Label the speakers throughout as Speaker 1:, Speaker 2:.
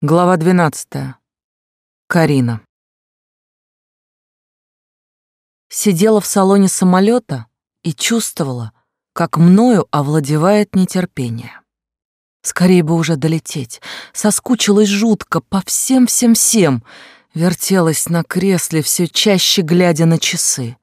Speaker 1: Глава 12. Карина. Сидела в салоне самолета и чувствовала, как мною овладевает нетерпение. Скорее бы уже долететь. Соскучилась жутко по всем-всем-всем. Вертелась на кресле, все чаще глядя на часы.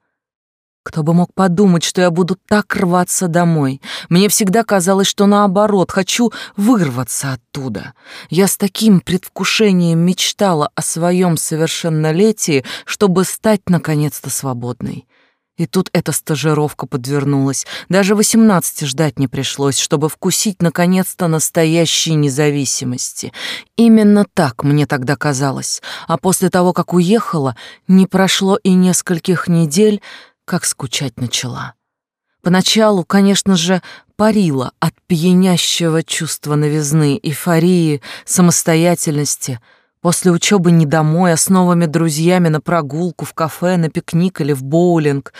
Speaker 1: Кто бы мог подумать, что я буду так рваться домой. Мне всегда казалось, что наоборот, хочу вырваться оттуда. Я с таким предвкушением мечтала о своем совершеннолетии, чтобы стать наконец-то свободной. И тут эта стажировка подвернулась. Даже восемнадцати ждать не пришлось, чтобы вкусить наконец-то настоящей независимости. Именно так мне тогда казалось. А после того, как уехала, не прошло и нескольких недель, как скучать начала. Поначалу, конечно же, парила от пьянящего чувства новизны, эйфории, самостоятельности. После учебы не домой, а с новыми друзьями на прогулку, в кафе, на пикник или в боулинг.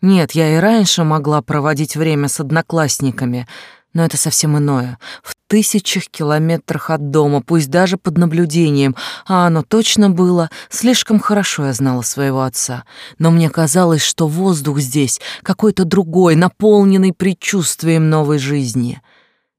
Speaker 1: Нет, я и раньше могла проводить время с одноклассниками — но это совсем иное. В тысячах километрах от дома, пусть даже под наблюдением, а оно точно было, слишком хорошо я знала своего отца. Но мне казалось, что воздух здесь какой-то другой, наполненный предчувствием новой жизни.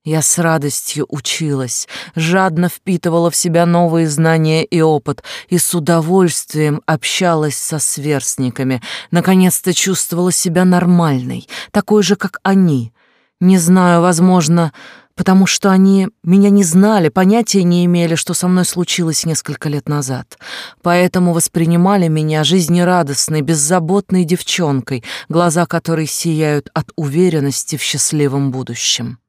Speaker 1: Я с радостью училась, жадно впитывала в себя новые знания и опыт и с удовольствием общалась со сверстниками. Наконец-то чувствовала себя нормальной, такой же, как они — не знаю, возможно, потому что они меня не знали, понятия не имели, что со мной случилось несколько лет назад. Поэтому воспринимали меня жизнерадостной, беззаботной девчонкой, глаза которой сияют от уверенности в счастливом будущем.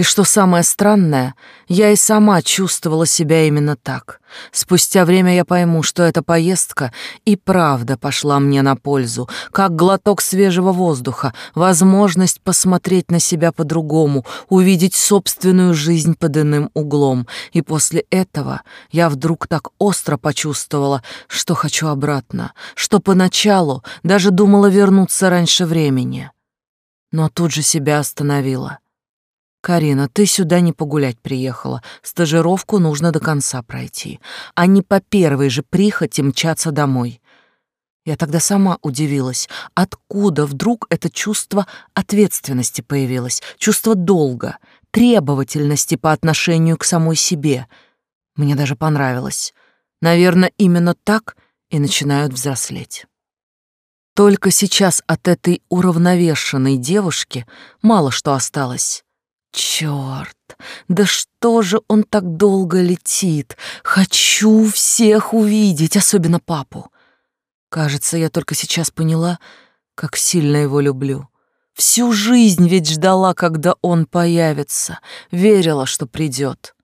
Speaker 1: И что самое странное, я и сама чувствовала себя именно так. Спустя время я пойму, что эта поездка и правда пошла мне на пользу, как глоток свежего воздуха, возможность посмотреть на себя по-другому, увидеть собственную жизнь под иным углом. И после этого я вдруг так остро почувствовала, что хочу обратно, что поначалу даже думала вернуться раньше времени. Но тут же себя остановила — «Карина, ты сюда не погулять приехала. Стажировку нужно до конца пройти, а не по первой же прихоти мчаться домой». Я тогда сама удивилась, откуда вдруг это чувство ответственности появилось, чувство долга, требовательности по отношению к самой себе. Мне даже понравилось. Наверное, именно так и начинают взрослеть. Только сейчас от этой уравновешенной девушки мало что осталось. Черт, да что же он так долго летит? Хочу всех увидеть, особенно папу. Кажется, я только сейчас поняла, как сильно его люблю. Всю жизнь ведь ждала, когда он появится, верила, что придет.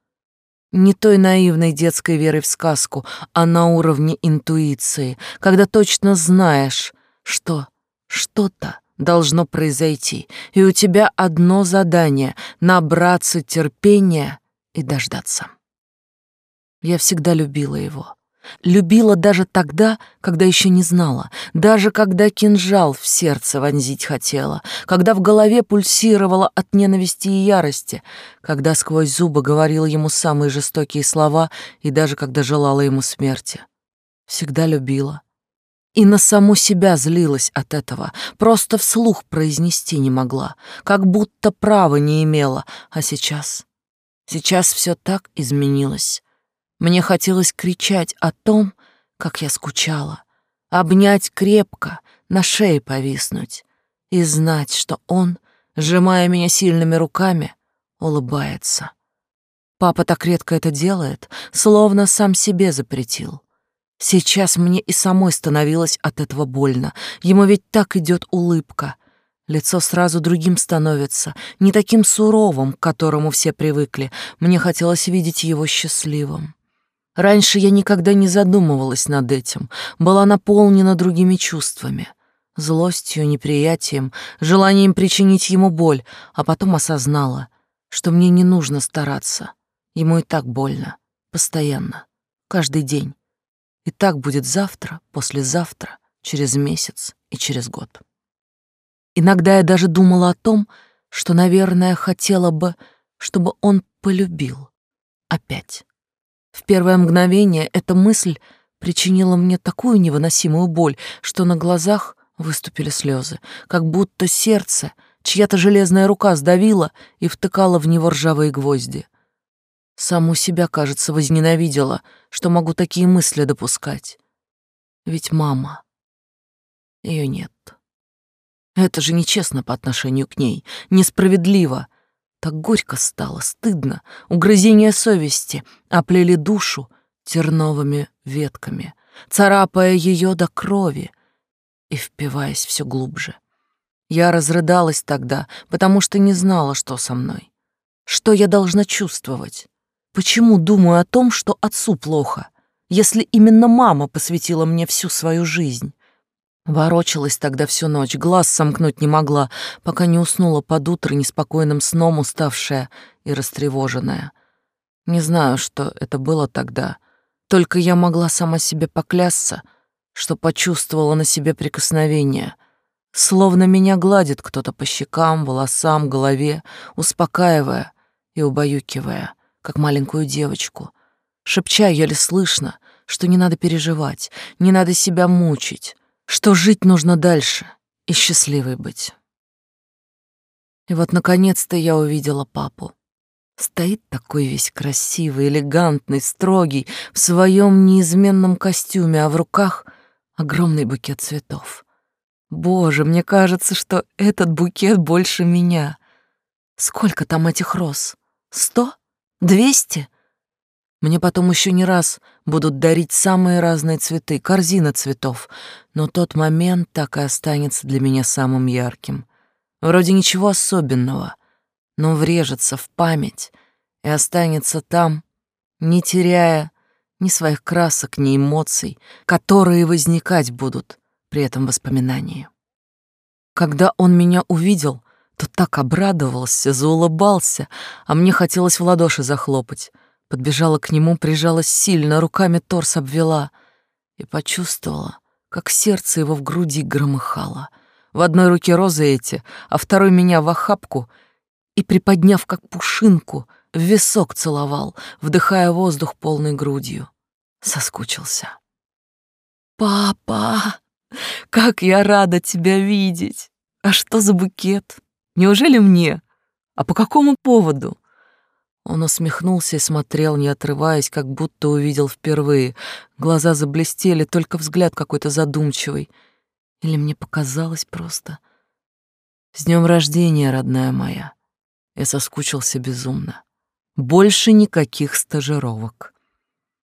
Speaker 1: Не той наивной детской верой в сказку, а на уровне интуиции, когда точно знаешь, что что-то должно произойти, и у тебя одно задание — набраться терпения и дождаться. Я всегда любила его. Любила даже тогда, когда еще не знала, даже когда кинжал в сердце вонзить хотела, когда в голове пульсировала от ненависти и ярости, когда сквозь зубы говорила ему самые жестокие слова и даже когда желала ему смерти. Всегда любила, и на саму себя злилась от этого, просто вслух произнести не могла, как будто права не имела, а сейчас... Сейчас все так изменилось. Мне хотелось кричать о том, как я скучала, обнять крепко, на шее повиснуть и знать, что он, сжимая меня сильными руками, улыбается. Папа так редко это делает, словно сам себе запретил. Сейчас мне и самой становилось от этого больно. Ему ведь так идет улыбка. Лицо сразу другим становится, не таким суровым, к которому все привыкли. Мне хотелось видеть его счастливым. Раньше я никогда не задумывалась над этим, была наполнена другими чувствами. Злостью, неприятием, желанием причинить ему боль, а потом осознала, что мне не нужно стараться. Ему и так больно. Постоянно. Каждый день. И так будет завтра, послезавтра, через месяц и через год. Иногда я даже думала о том, что, наверное, хотела бы, чтобы он полюбил. Опять. В первое мгновение эта мысль причинила мне такую невыносимую боль, что на глазах выступили слезы, как будто сердце чья-то железная рука сдавила и втыкала в него ржавые гвозди. Саму себя, кажется, возненавидела, что могу такие мысли допускать. Ведь мама... Ее нет. Это же нечестно по отношению к ней, несправедливо. Так горько стало, стыдно, угрызения совести оплели душу терновыми ветками, царапая ее до крови и впиваясь все глубже. Я разрыдалась тогда, потому что не знала, что со мной. Что я должна чувствовать? Почему думаю о том, что отцу плохо, если именно мама посвятила мне всю свою жизнь? Ворочалась тогда всю ночь, глаз сомкнуть не могла, пока не уснула под утро неспокойным сном, уставшая и растревоженная. Не знаю, что это было тогда, только я могла сама себе поклясться, что почувствовала на себе прикосновение, словно меня гладит кто-то по щекам, волосам, голове, успокаивая и убаюкивая как маленькую девочку, шепча еле слышно, что не надо переживать, не надо себя мучить, что жить нужно дальше и счастливой быть. И вот наконец-то я увидела папу. Стоит такой весь красивый, элегантный, строгий, в своем неизменном костюме, а в руках огромный букет цветов. Боже, мне кажется, что этот букет больше меня. Сколько там этих роз? Сто? Двести? Мне потом еще не раз будут дарить самые разные цветы, корзина цветов, но тот момент так и останется для меня самым ярким. Вроде ничего особенного, но врежется в память и останется там, не теряя ни своих красок, ни эмоций, которые возникать будут при этом воспоминании. Когда он меня увидел, то так обрадовался, заулыбался, а мне хотелось в ладоши захлопать. Подбежала к нему, прижалась сильно, руками торс обвела и почувствовала, как сердце его в груди громыхало. В одной руке розы эти, а второй меня в охапку и, приподняв как пушинку, в висок целовал, вдыхая воздух полной грудью. Соскучился. «Папа, как я рада тебя видеть! А что за букет?» Неужели мне? А по какому поводу? Он усмехнулся и смотрел, не отрываясь, как будто увидел впервые. Глаза заблестели, только взгляд какой-то задумчивый. Или мне показалось просто. С днем рождения, родная моя. Я соскучился безумно. Больше никаких стажировок.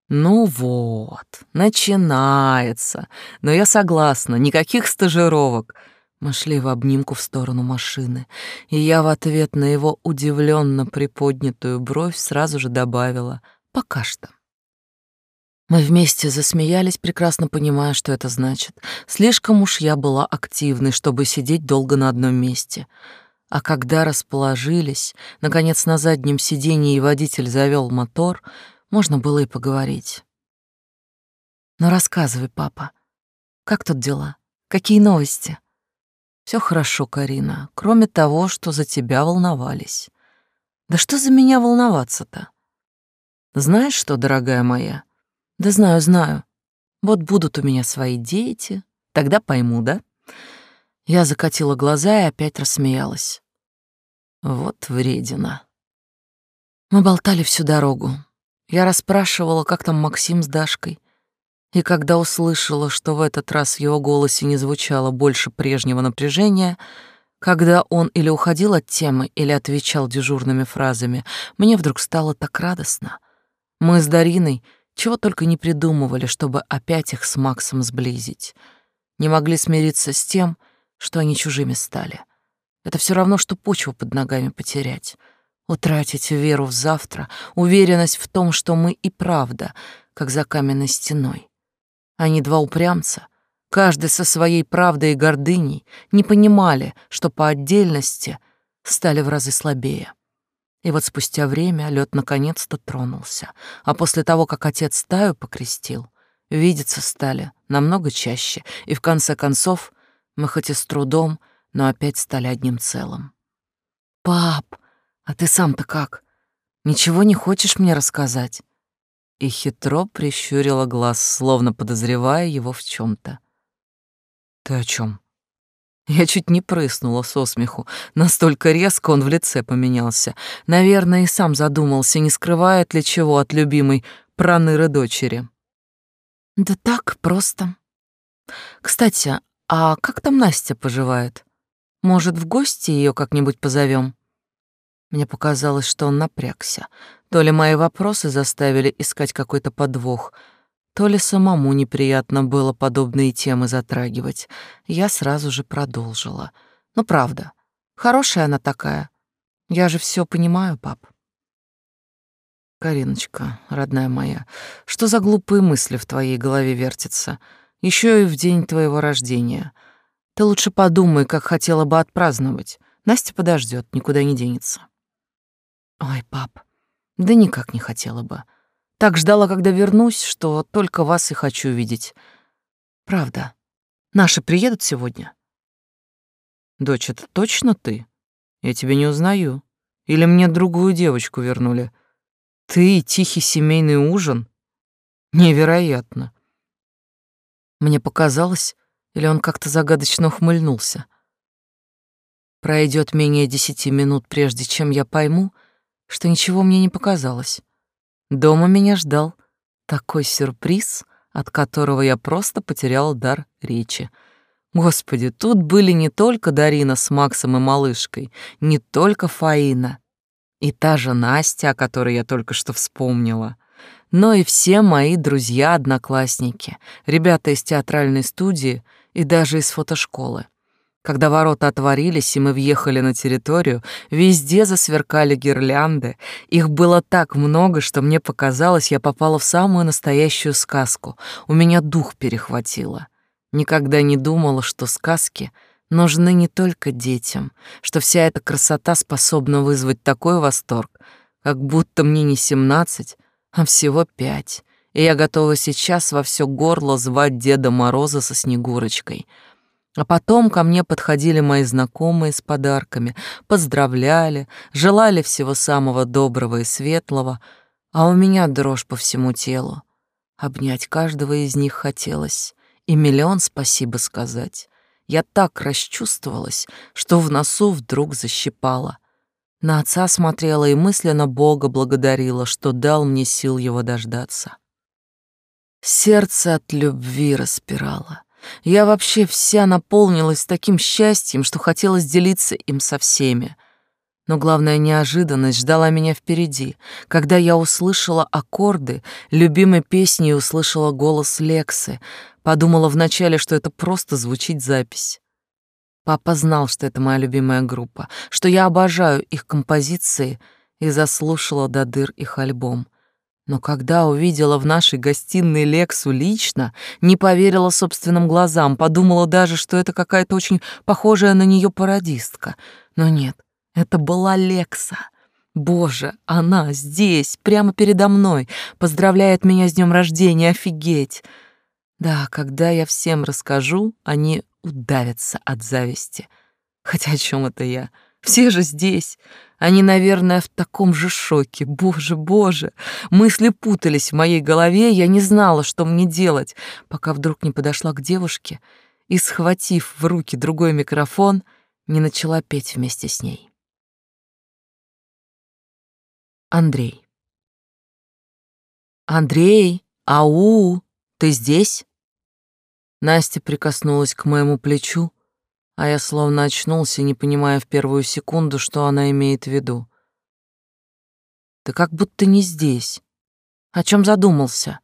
Speaker 1: Ну вот, начинается. Но я согласна, никаких стажировок. Мы шли в обнимку в сторону машины, и я в ответ на его удивленно приподнятую бровь сразу же добавила «пока что». Мы вместе засмеялись, прекрасно понимая, что это значит. Слишком уж я была активной, чтобы сидеть долго на одном месте. А когда расположились, наконец на заднем сиденье и водитель завел мотор, можно было и поговорить. «Ну рассказывай, папа, как тут дела? Какие новости?» Все хорошо, Карина, кроме того, что за тебя волновались. Да что за меня волноваться-то? Знаешь что, дорогая моя? Да знаю, знаю. Вот будут у меня свои дети, тогда пойму, да? Я закатила глаза и опять рассмеялась. Вот вредина. Мы болтали всю дорогу. Я расспрашивала, как там Максим с Дашкой. И когда услышала, что в этот раз в его голосе не звучало больше прежнего напряжения, когда он или уходил от темы, или отвечал дежурными фразами, мне вдруг стало так радостно. Мы с Дариной чего только не придумывали, чтобы опять их с Максом сблизить. Не могли смириться с тем, что они чужими стали. Это все равно, что почву под ногами потерять. Утратить веру в завтра, уверенность в том, что мы и правда, как за каменной стеной. Они два упрямца, каждый со своей правдой и гордыней, не понимали, что по отдельности стали в разы слабее. И вот спустя время лед наконец-то тронулся, а после того, как отец стаю покрестил, видеться стали намного чаще, и в конце концов мы хоть и с трудом, но опять стали одним целым. «Пап, а ты сам-то как? Ничего не хочешь мне рассказать?» И хитро прищурила глаз, словно подозревая его в чем то «Ты о чем? Я чуть не прыснула со смеху. Настолько резко он в лице поменялся. Наверное, и сам задумался, не скрывает ли чего от любимой проныры дочери. Да так, просто. Кстати, а как там Настя поживает? Может, в гости ее как-нибудь позовем? Мне показалось, что он напрягся. То ли мои вопросы заставили искать какой-то подвох — то ли самому неприятно было подобные темы затрагивать. Я сразу же продолжила. Ну, правда, хорошая она такая. Я же все понимаю, пап. Кариночка, родная моя, что за глупые мысли в твоей голове вертятся? Еще и в день твоего рождения. Ты лучше подумай, как хотела бы отпраздновать. Настя подождет, никуда не денется. Ой, пап, да никак не хотела бы. Так ждала, когда вернусь, что только вас и хочу видеть. Правда. Наши приедут сегодня? Дочь, это точно ты? Я тебя не узнаю. Или мне другую девочку вернули? Ты и тихий семейный ужин? Невероятно. Мне показалось, или он как-то загадочно ухмыльнулся. Пройдет менее десяти минут, прежде чем я пойму, что ничего мне не показалось. Дома меня ждал такой сюрприз, от которого я просто потерял дар речи. Господи, тут были не только Дарина с Максом и малышкой, не только Фаина, и та же Настя, о которой я только что вспомнила, но и все мои друзья-одноклассники, ребята из театральной студии и даже из фотошколы. Когда ворота отворились, и мы въехали на территорию, везде засверкали гирлянды. Их было так много, что мне показалось, я попала в самую настоящую сказку. У меня дух перехватило. Никогда не думала, что сказки нужны не только детям, что вся эта красота способна вызвать такой восторг, как будто мне не семнадцать, а всего пять, и я готова сейчас во все горло звать Деда Мороза со Снегурочкой — а потом ко мне подходили мои знакомые с подарками, поздравляли, желали всего самого доброго и светлого, а у меня дрожь по всему телу. Обнять каждого из них хотелось и миллион спасибо сказать. Я так расчувствовалась, что в носу вдруг защипала. На отца смотрела и мысленно Бога благодарила, что дал мне сил его дождаться. Сердце от любви распирало. Я вообще вся наполнилась таким счастьем, что хотелось делиться им со всеми. Но главная неожиданность ждала меня впереди, когда я услышала аккорды любимой песни и услышала голос Лексы. Подумала вначале, что это просто звучит запись. Папа знал, что это моя любимая группа, что я обожаю их композиции и заслушала до дыр их альбом. Но когда увидела в нашей гостиной Лексу лично, не поверила собственным глазам, подумала даже, что это какая-то очень похожая на нее пародистка. Но нет, это была Лекса. Боже, она здесь, прямо передо мной, поздравляет меня с днем рождения, офигеть. Да, когда я всем расскажу, они удавятся от зависти. Хотя о чем это я? Все же здесь. Они, наверное, в таком же шоке. Боже, боже. Мысли путались в моей голове, я не знала, что мне делать, пока вдруг не подошла к девушке и, схватив в руки другой микрофон, не начала петь вместе с ней. Андрей. Андрей, ау, ты здесь? Настя прикоснулась к моему плечу, а я словно очнулся, не понимая в первую секунду, что она имеет в виду. «Ты как будто не здесь. О чем задумался?»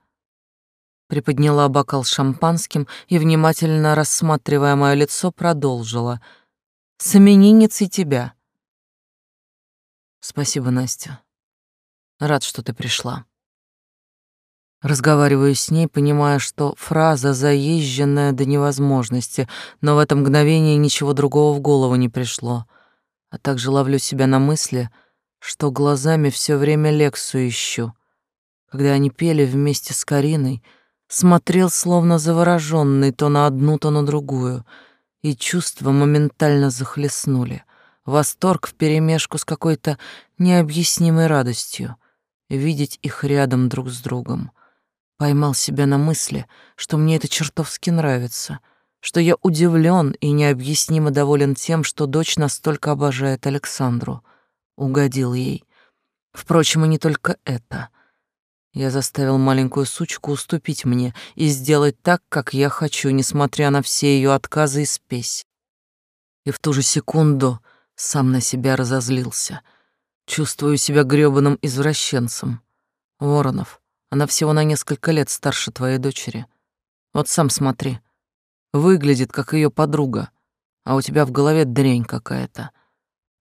Speaker 1: Приподняла бокал шампанским и, внимательно рассматривая мое лицо, продолжила. «С именинницей тебя». «Спасибо, Настя. Рад, что ты пришла». Разговариваю с ней, понимая, что фраза заезженная до невозможности, но в это мгновение ничего другого в голову не пришло. А также ловлю себя на мысли, что глазами все время Лексу ищу. Когда они пели вместе с Кариной, смотрел словно завороженный то на одну, то на другую, и чувства моментально захлестнули. Восторг вперемешку с какой-то необъяснимой радостью — видеть их рядом друг с другом. Поймал себя на мысли, что мне это чертовски нравится, что я удивлен и необъяснимо доволен тем, что дочь настолько обожает Александру. Угодил ей. Впрочем, и не только это. Я заставил маленькую сучку уступить мне и сделать так, как я хочу, несмотря на все ее отказы и спесь. И в ту же секунду сам на себя разозлился. Чувствую себя грёбаным извращенцем. Воронов, она всего на несколько лет старше твоей дочери. Вот сам смотри. Выглядит, как ее подруга, а у тебя в голове дрянь какая-то.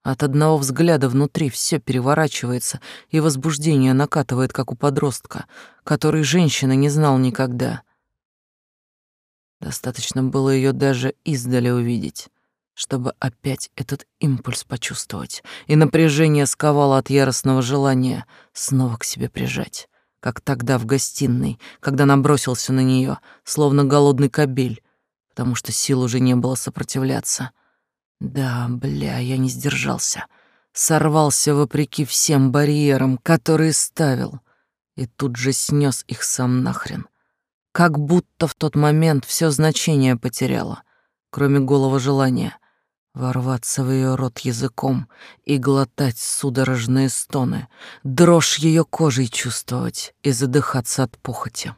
Speaker 1: От одного взгляда внутри все переворачивается, и возбуждение накатывает, как у подростка, который женщина не знал никогда. Достаточно было ее даже издали увидеть, чтобы опять этот импульс почувствовать, и напряжение сковало от яростного желания снова к себе прижать, как тогда в гостиной, когда набросился на нее, словно голодный кобель, потому что сил уже не было сопротивляться. Да, бля, я не сдержался. Сорвался вопреки всем барьерам, которые ставил, и тут же снес их сам нахрен. Как будто в тот момент все значение потеряло, кроме голого желания ворваться в ее рот языком и глотать судорожные стоны, дрожь ее кожей чувствовать и задыхаться от похоти.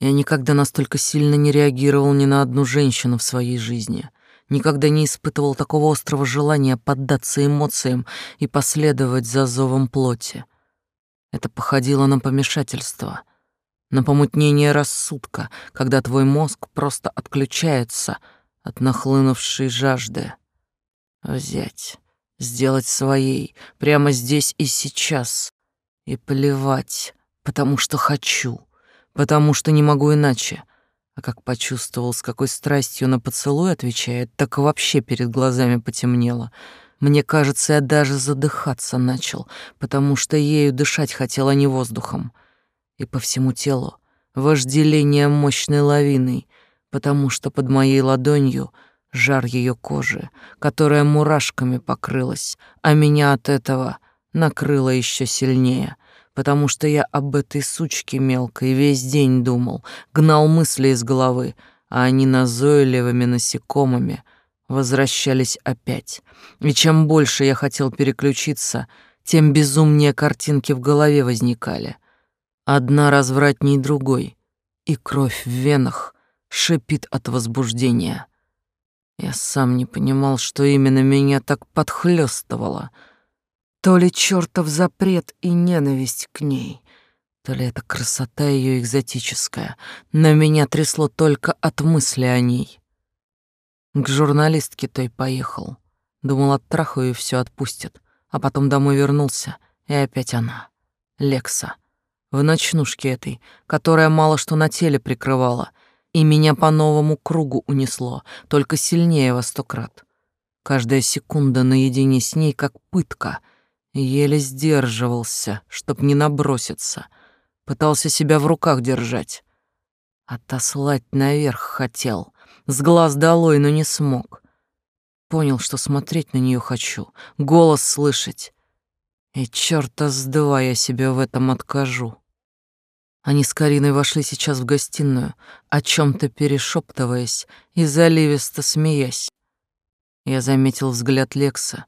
Speaker 1: Я никогда настолько сильно не реагировал ни на одну женщину в своей жизни — никогда не испытывал такого острого желания поддаться эмоциям и последовать за зовом плоти. Это походило на помешательство, на помутнение рассудка, когда твой мозг просто отключается от нахлынувшей жажды. Взять, сделать своей, прямо здесь и сейчас, и плевать, потому что хочу, потому что не могу иначе, а как почувствовал, с какой страстью на поцелуй отвечает, так вообще перед глазами потемнело. Мне кажется, я даже задыхаться начал, потому что ею дышать хотел, а не воздухом. И по всему телу вожделение мощной лавиной, потому что под моей ладонью жар ее кожи, которая мурашками покрылась, а меня от этого накрыло еще сильнее потому что я об этой сучке мелкой весь день думал, гнал мысли из головы, а они назойливыми насекомыми возвращались опять. И чем больше я хотел переключиться, тем безумнее картинки в голове возникали. Одна развратней другой, и кровь в венах шипит от возбуждения. Я сам не понимал, что именно меня так подхлёстывало — то ли чертов запрет и ненависть к ней, то ли это красота ее экзотическая, но меня трясло только от мысли о ней. К журналистке той поехал. Думал, оттрахаю и все отпустит. А потом домой вернулся, и опять она. Лекса. В ночнушке этой, которая мало что на теле прикрывала, и меня по новому кругу унесло, только сильнее во сто крат. Каждая секунда наедине с ней как пытка — Еле сдерживался, чтоб не наброситься. Пытался себя в руках держать. Отослать наверх хотел. С глаз долой, но не смог. Понял, что смотреть на нее хочу, голос слышать. И черта с два я себе в этом откажу. Они с Кариной вошли сейчас в гостиную, о чем то перешептываясь и заливисто смеясь. Я заметил взгляд Лекса.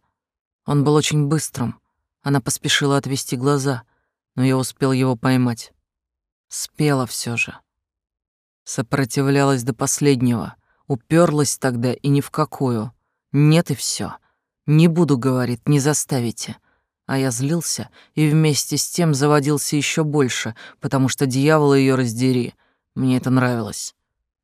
Speaker 1: Он был очень быстрым, она поспешила отвести глаза, но я успел его поймать. Спела все же. Сопротивлялась до последнего, уперлась тогда и ни в какую. Нет и все. Не буду, говорит, не заставите. А я злился и вместе с тем заводился еще больше, потому что дьявола ее раздери. Мне это нравилось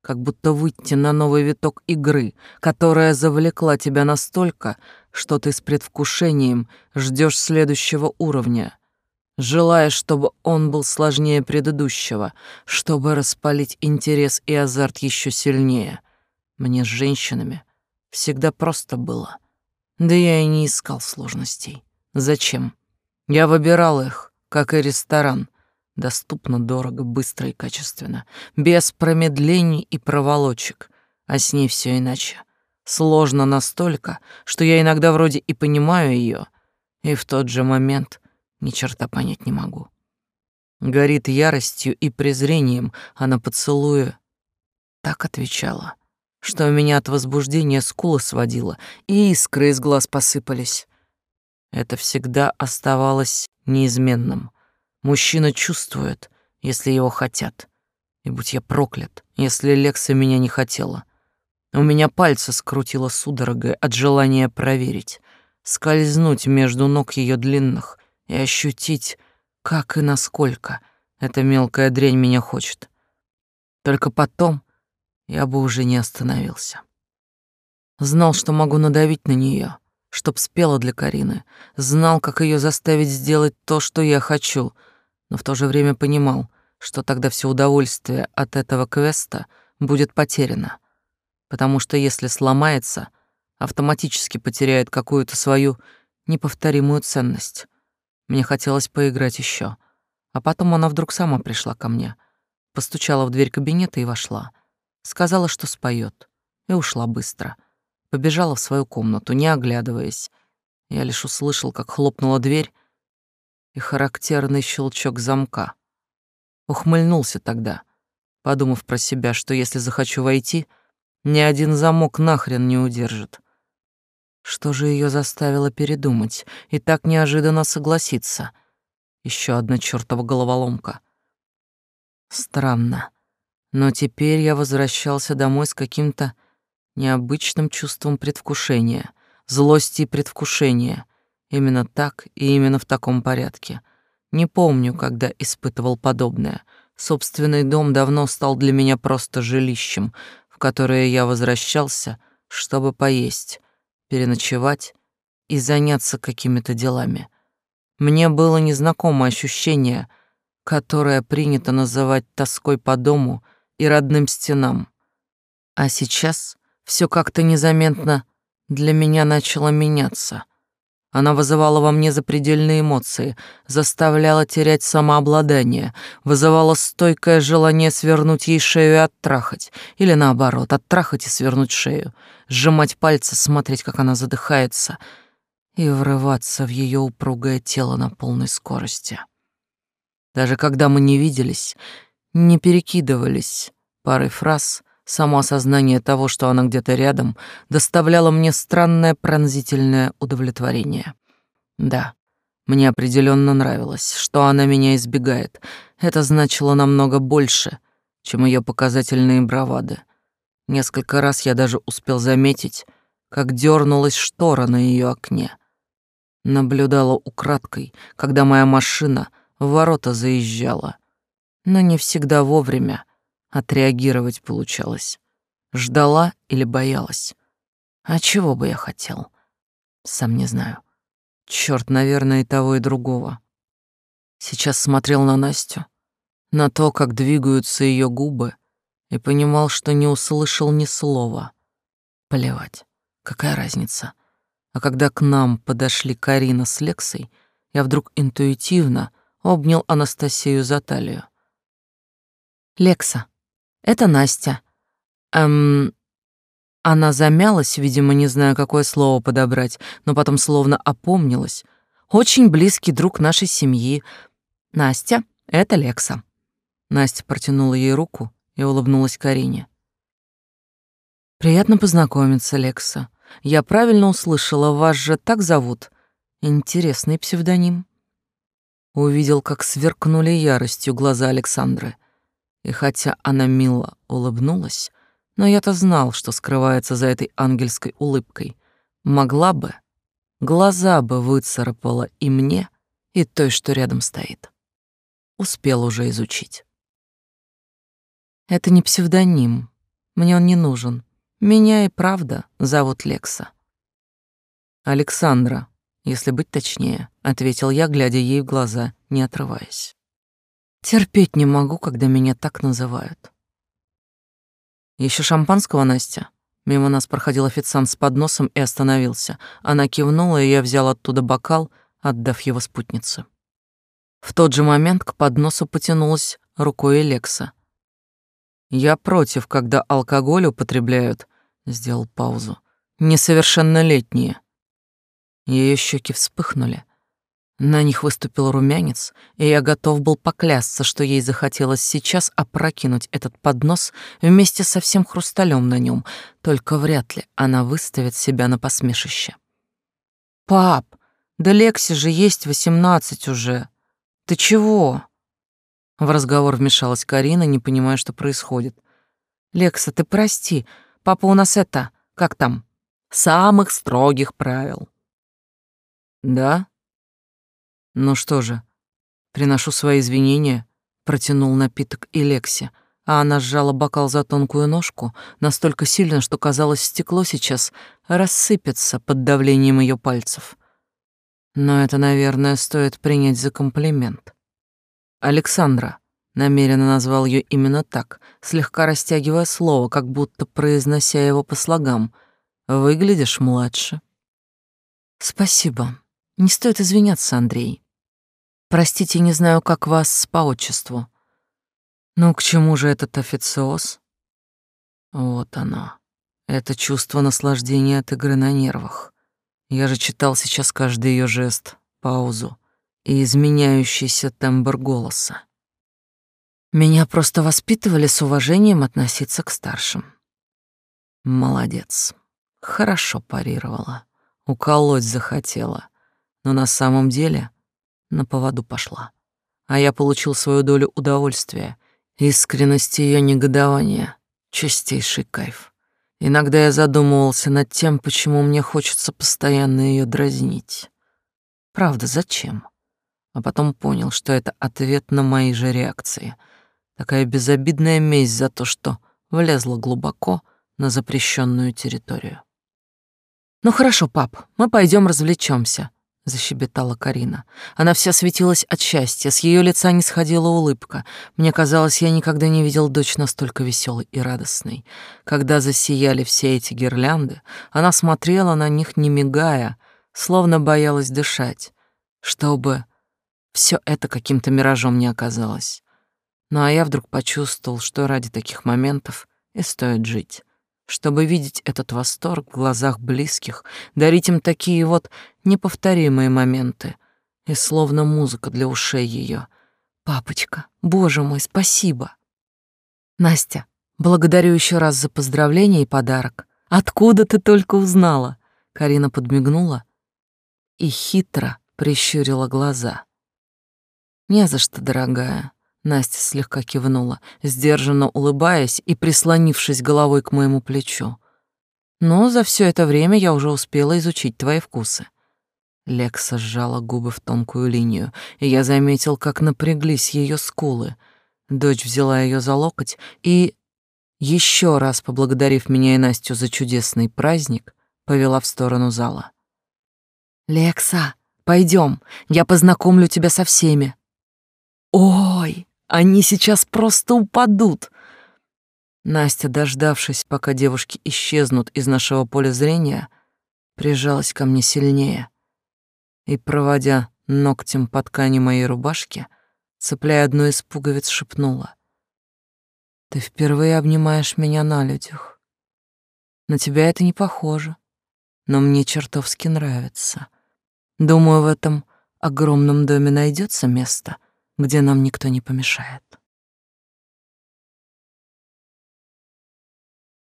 Speaker 1: как будто выйти на новый виток игры, которая завлекла тебя настолько, что ты с предвкушением ждешь следующего уровня, желая, чтобы он был сложнее предыдущего, чтобы распалить интерес и азарт еще сильнее. Мне с женщинами всегда просто было. Да я и не искал сложностей. Зачем? Я выбирал их, как и ресторан, Доступно, дорого, быстро и качественно, без промедлений и проволочек. А с ней все иначе. Сложно настолько, что я иногда вроде и понимаю ее, и в тот же момент ни черта понять не могу. Горит яростью и презрением, а на поцелуе так отвечала, что меня от возбуждения скулы сводило, и искры из глаз посыпались. Это всегда оставалось неизменным. Мужчина чувствует, если его хотят. И будь я проклят, если Лекса меня не хотела. У меня пальцы скрутило судорогой от желания проверить, скользнуть между ног ее длинных и ощутить, как и насколько эта мелкая дрянь меня хочет. Только потом я бы уже не остановился. Знал, что могу надавить на нее, чтоб спела для Карины, знал, как ее заставить сделать то, что я хочу, но в то же время понимал, что тогда все удовольствие от этого квеста будет потеряно, потому что если сломается, автоматически потеряет какую-то свою неповторимую ценность. Мне хотелось поиграть еще, а потом она вдруг сама пришла ко мне, постучала в дверь кабинета и вошла, сказала, что споет, и ушла быстро — побежала в свою комнату, не оглядываясь. Я лишь услышал, как хлопнула дверь и характерный щелчок замка. Ухмыльнулся тогда, подумав про себя, что если захочу войти, ни один замок нахрен не удержит. Что же ее заставило передумать и так неожиданно согласиться? Еще одна чертова головоломка. Странно. Но теперь я возвращался домой с каким-то необычным чувством предвкушения, злости и предвкушения. Именно так и именно в таком порядке. Не помню, когда испытывал подобное. Собственный дом давно стал для меня просто жилищем, в которое я возвращался, чтобы поесть, переночевать и заняться какими-то делами. Мне было незнакомо ощущение, которое принято называть тоской по дому и родным стенам. А сейчас все как-то незаметно для меня начало меняться. Она вызывала во мне запредельные эмоции, заставляла терять самообладание, вызывала стойкое желание свернуть ей шею и оттрахать, или наоборот, оттрахать и свернуть шею, сжимать пальцы, смотреть, как она задыхается, и врываться в ее упругое тело на полной скорости. Даже когда мы не виделись, не перекидывались парой фраз, Само осознание того, что она где-то рядом, доставляло мне странное пронзительное удовлетворение. Да, мне определенно нравилось, что она меня избегает. Это значило намного больше, чем ее показательные бравады. Несколько раз я даже успел заметить, как дернулась штора на ее окне. Наблюдала украдкой, когда моя машина в ворота заезжала. Но не всегда вовремя, Отреагировать получалось. Ждала или боялась? А чего бы я хотел? Сам не знаю. Черт, наверное, и того, и другого. Сейчас смотрел на Настю, на то, как двигаются ее губы, и понимал, что не услышал ни слова. Плевать, какая разница. А когда к нам подошли Карина с Лексой, я вдруг интуитивно обнял Анастасию за талию. «Лекса, это Настя. Эм... Она замялась, видимо, не зная, какое слово подобрать, но потом словно опомнилась. Очень близкий друг нашей семьи. Настя, это Лекса. Настя протянула ей руку и улыбнулась Карине. Приятно познакомиться, Лекса. Я правильно услышала, вас же так зовут. Интересный псевдоним. Увидел, как сверкнули яростью глаза Александры. И хотя она мило улыбнулась, но я-то знал, что скрывается за этой ангельской улыбкой. Могла бы, глаза бы выцарапала и мне, и той, что рядом стоит. Успел уже изучить. Это не псевдоним. Мне он не нужен. Меня и правда зовут Лекса. Александра, если быть точнее, ответил я, глядя ей в глаза, не отрываясь. Терпеть не могу, когда меня так называют. Еще шампанского, Настя? Мимо нас проходил официант с подносом и остановился. Она кивнула, и я взял оттуда бокал, отдав его спутнице. В тот же момент к подносу потянулась рукой Элекса. «Я против, когда алкоголь употребляют», — сделал паузу, — «несовершеннолетние». Ее щеки вспыхнули. На них выступил румянец, и я готов был поклясться, что ей захотелось сейчас опрокинуть этот поднос вместе со всем хрусталем на нем, только вряд ли она выставит себя на посмешище. «Пап, да Лекси же есть восемнадцать уже. Ты чего?» В разговор вмешалась Карина, не понимая, что происходит. «Лекса, ты прости, папа у нас это, как там, самых строгих правил». «Да?» Ну что же, приношу свои извинения, протянул напиток и Лекси, а она сжала бокал за тонкую ножку настолько сильно, что казалось, стекло сейчас рассыпется под давлением ее пальцев. Но это, наверное, стоит принять за комплимент. Александра намеренно назвал ее именно так, слегка растягивая слово, как будто произнося его по слогам. Выглядишь младше. Спасибо. Не стоит извиняться, Андрей. Простите, не знаю, как вас по отчеству. Ну, к чему же этот официоз? Вот оно. Это чувство наслаждения от игры на нервах. Я же читал сейчас каждый ее жест, паузу и изменяющийся тембр голоса. Меня просто воспитывали с уважением относиться к старшим. Молодец. Хорошо парировала. Уколоть захотела. Но на самом деле на поводу пошла. А я получил свою долю удовольствия, искренности ее негодования, чистейший кайф. Иногда я задумывался над тем, почему мне хочется постоянно ее дразнить. Правда, зачем? А потом понял, что это ответ на мои же реакции. Такая безобидная месть за то, что влезла глубоко на запрещенную территорию. «Ну хорошо, пап, мы пойдем развлечемся защебетала Карина. Она вся светилась от счастья, с ее лица не сходила улыбка. Мне казалось, я никогда не видел дочь настолько веселой и радостной. Когда засияли все эти гирлянды, она смотрела на них не мигая, словно боялась дышать, чтобы все это каким-то миражом не оказалось. Ну а я вдруг почувствовал, что ради таких моментов и стоит жить чтобы видеть этот восторг в глазах близких, дарить им такие вот неповторимые моменты, и словно музыка для ушей ее. «Папочка, боже мой, спасибо!» «Настя, благодарю еще раз за поздравление и подарок. Откуда ты только узнала?» Карина подмигнула и хитро прищурила глаза. «Не за что, дорогая. Настя слегка кивнула, сдержанно улыбаясь и прислонившись головой к моему плечу. Но за все это время я уже успела изучить твои вкусы. Лекса сжала губы в тонкую линию, и я заметил, как напряглись ее скулы. Дочь взяла ее за локоть и, еще раз поблагодарив меня и Настю за чудесный праздник, повела в сторону зала. «Лекса, пойдем, я познакомлю тебя со всеми». «Ой!» Они сейчас просто упадут. Настя, дождавшись, пока девушки исчезнут из нашего поля зрения, прижалась ко мне сильнее и, проводя ногтем по ткани моей рубашки, цепляя одну из пуговиц, шепнула. «Ты впервые обнимаешь меня на людях. На тебя это не похоже, но мне чертовски нравится. Думаю, в этом огромном доме найдется место — где нам никто не помешает.